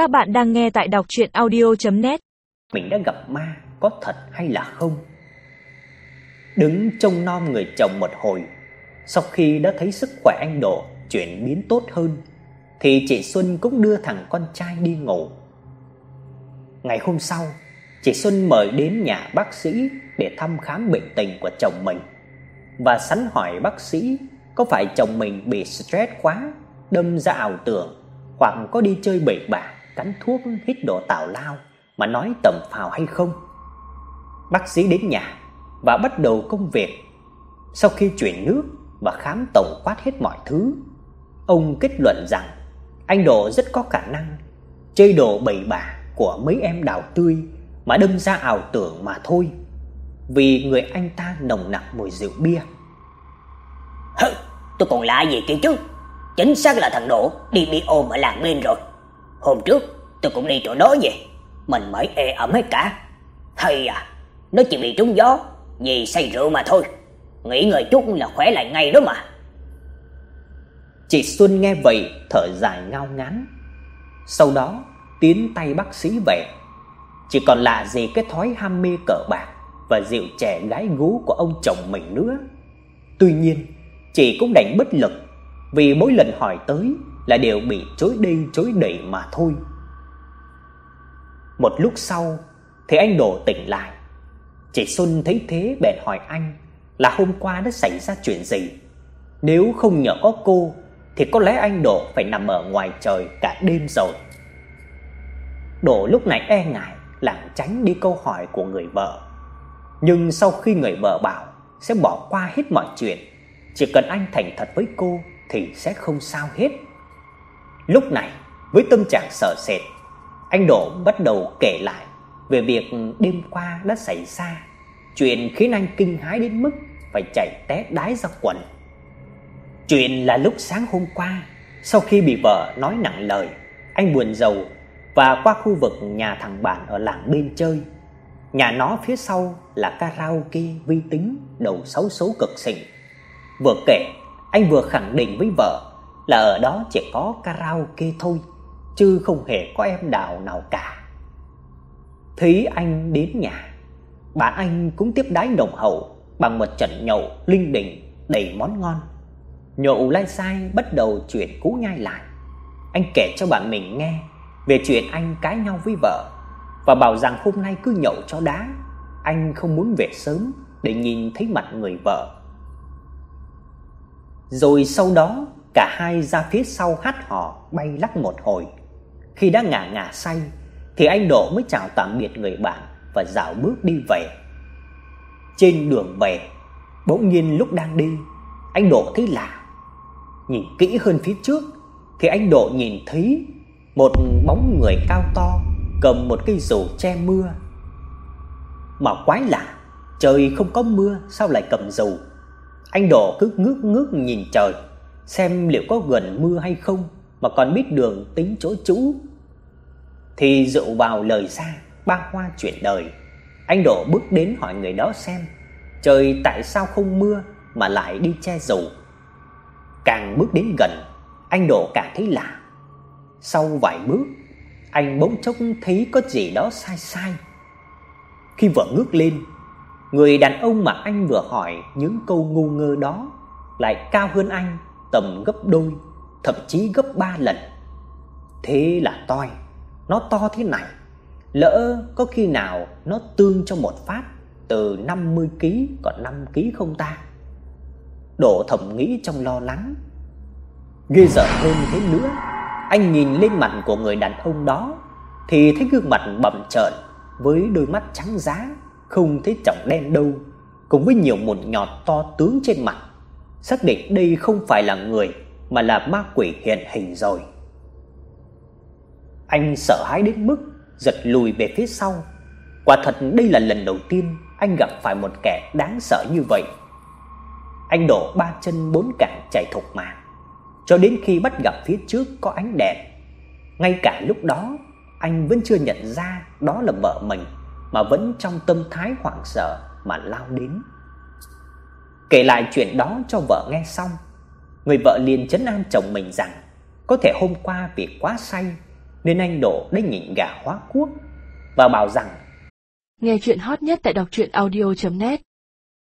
Các bạn đang nghe tại đọc audio net Mình đã gặp ma có thật hay là không? Đứng trông nom người chồng một hồi, sau khi đã thấy sức khỏe anh Độ chuyển biến tốt hơn, thì chị Xuân cũng đưa thằng con trai đi ngủ. Ngày hôm sau, chị Xuân mời đến nhà bác sĩ để thăm khám bệnh tình của chồng mình và sẵn hỏi bác sĩ có phải chồng mình bị stress quá, đâm ra ảo tưởng hoặc có đi chơi bậy bạ, cắn thuốc hít đồ tào lao mà nói tầm phào hay không. Bác sĩ đến nhà và bắt đầu công việc. Sau khi chuyển nước và khám tổng quát hết mọi thứ, ông kết luận rằng anh Độ rất có khả năng chơi đồ bậy bạ của mấy em đào tươi mà đâm ra ảo tưởng mà thôi. Vì người anh ta nồng nặc mùi rượu bia. Hừ, tôi còn lạ gì kia chứ? Chính xác là thằng Độ đi bị ôm ở làng bên rồi. Hôm trước tôi cũng đi chỗ đó vậy, mình mới ê ẩm hết cả. Hay à, nó chỉ bị trúng gió vì say rượu mà thôi. Nghỉ ngơi chút là khỏe lại ngay đó mà. Chị Xuân nghe vậy thở dài ngao ngán. Sau đó tiến tay bác sĩ về. Chỉ còn lạ gì cái thói ham mê cờ bạc và rượu chè gái gú của ông chồng mình nữa. Tuy nhiên, chị cũng đành bất lực vì mỗi lần hỏi tới là đều bị chối đi chối đẩy mà thôi. Một lúc sau thì anh đỗ tỉnh lại. Chị Xuân thấy thế bèn hỏi anh là hôm qua đã xảy ra chuyện gì. Nếu không nhờ có cô thì có lẽ anh đỗ phải nằm ở ngoài trời cả đêm rồi. Đỗ lúc này e ngại lảng tránh đi câu hỏi của người vợ. Nhưng sau khi người vợ bảo sẽ bỏ qua hết mọi chuyện, chỉ cần anh thành thật với cô thì sẽ không sao hết. Lúc này, với tâm trạng sợ sệt, anh Đỗ bắt đầu kể lại về việc đêm qua đã xảy ra, chuyện khiến anh kinh hãi đến mức phải chạy té đái ra quần. Chuyện là lúc sáng hôm qua, sau khi bị vợ nói nặng lời, anh buồn rầu và qua khu vực nhà thằng bạn ở làng bên chơi. Nhà nó phía sau là karaoke vi tính đầu xấu số cực xịn. Vừa kể, anh vừa khẳng định với vợ là ở đó chỉ có karaoke thôi, chứ không hề có em đào nào cả. Thấy anh đến nhà, bà anh cũng tiếp đái nồng hậu bằng một trận nhậu linh đình đầy món ngon. Nhậu lai sai bắt đầu chuyện cũ nhai lại. Anh kể cho bạn mình nghe về chuyện anh cãi nhau với vợ và bảo rằng hôm nay cứ nhậu cho đá, anh không muốn về sớm để nhìn thấy mặt người vợ. Rồi sau đó cả hai ra phía sau hát hò bay lắc một hồi. Khi đã ngả ngả say thì anh Độ mới chào tạm biệt người bạn và dạo bước đi về. Trên đường về, bỗng nhiên lúc đang đi, anh Độ thấy lạ. Nhìn kỹ hơn phía trước thì anh Độ nhìn thấy một bóng người cao to cầm một cây dù che mưa. Mà quái lạ, trời không có mưa sao lại cầm dù? Anh Độ cứ ngước ngước nhìn trời, xem liệu có gần mưa hay không mà còn biết đường tính chỗ trú. Thì dựa vào lời xa ba hoa chuyện đời, anh Độ bước đến hỏi người đó xem trời tại sao không mưa mà lại đi che dù. Càng bước đến gần, anh Độ càng thấy lạ. Sau vài bước, anh bỗng chốc thấy có gì đó sai sai. Khi vừa ngước lên, người đàn ông mà anh vừa hỏi những câu ngu ngơ đó lại cao hơn anh tầm gấp đôi, thậm chí gấp ba lần. Thế là toi, nó to thế này, lỡ có khi nào nó tương cho một phát từ 50 kg còn 5 kg không ta? Đổ thầm nghĩ trong lo lắng. Ghê sợ hơn thế nữa, anh nhìn lên mặt của người đàn ông đó thì thấy gương mặt bầm trợn với đôi mắt trắng giá, không thấy tròng đen đâu, cùng với nhiều mụn nhọt to tướng trên mặt. Xác định đây không phải là người mà là ma quỷ hiện hình rồi. Anh sợ hãi đến mức giật lùi về phía sau. Quả thật đây là lần đầu tiên anh gặp phải một kẻ đáng sợ như vậy. Anh đổ ba chân bốn cẳng chạy thục mạng cho đến khi bắt gặp phía trước có ánh đèn. Ngay cả lúc đó, anh vẫn chưa nhận ra đó là vợ mình mà vẫn trong tâm thái hoảng sợ mà lao đến. Kể lại chuyện đó cho vợ nghe xong, người vợ liền trấn an chồng mình rằng có thể hôm qua vì quá say nên anh đổ đã nhịn gà hóa quốc và bảo rằng Nghe chuyện hot nhất tại đọc truyện audio net.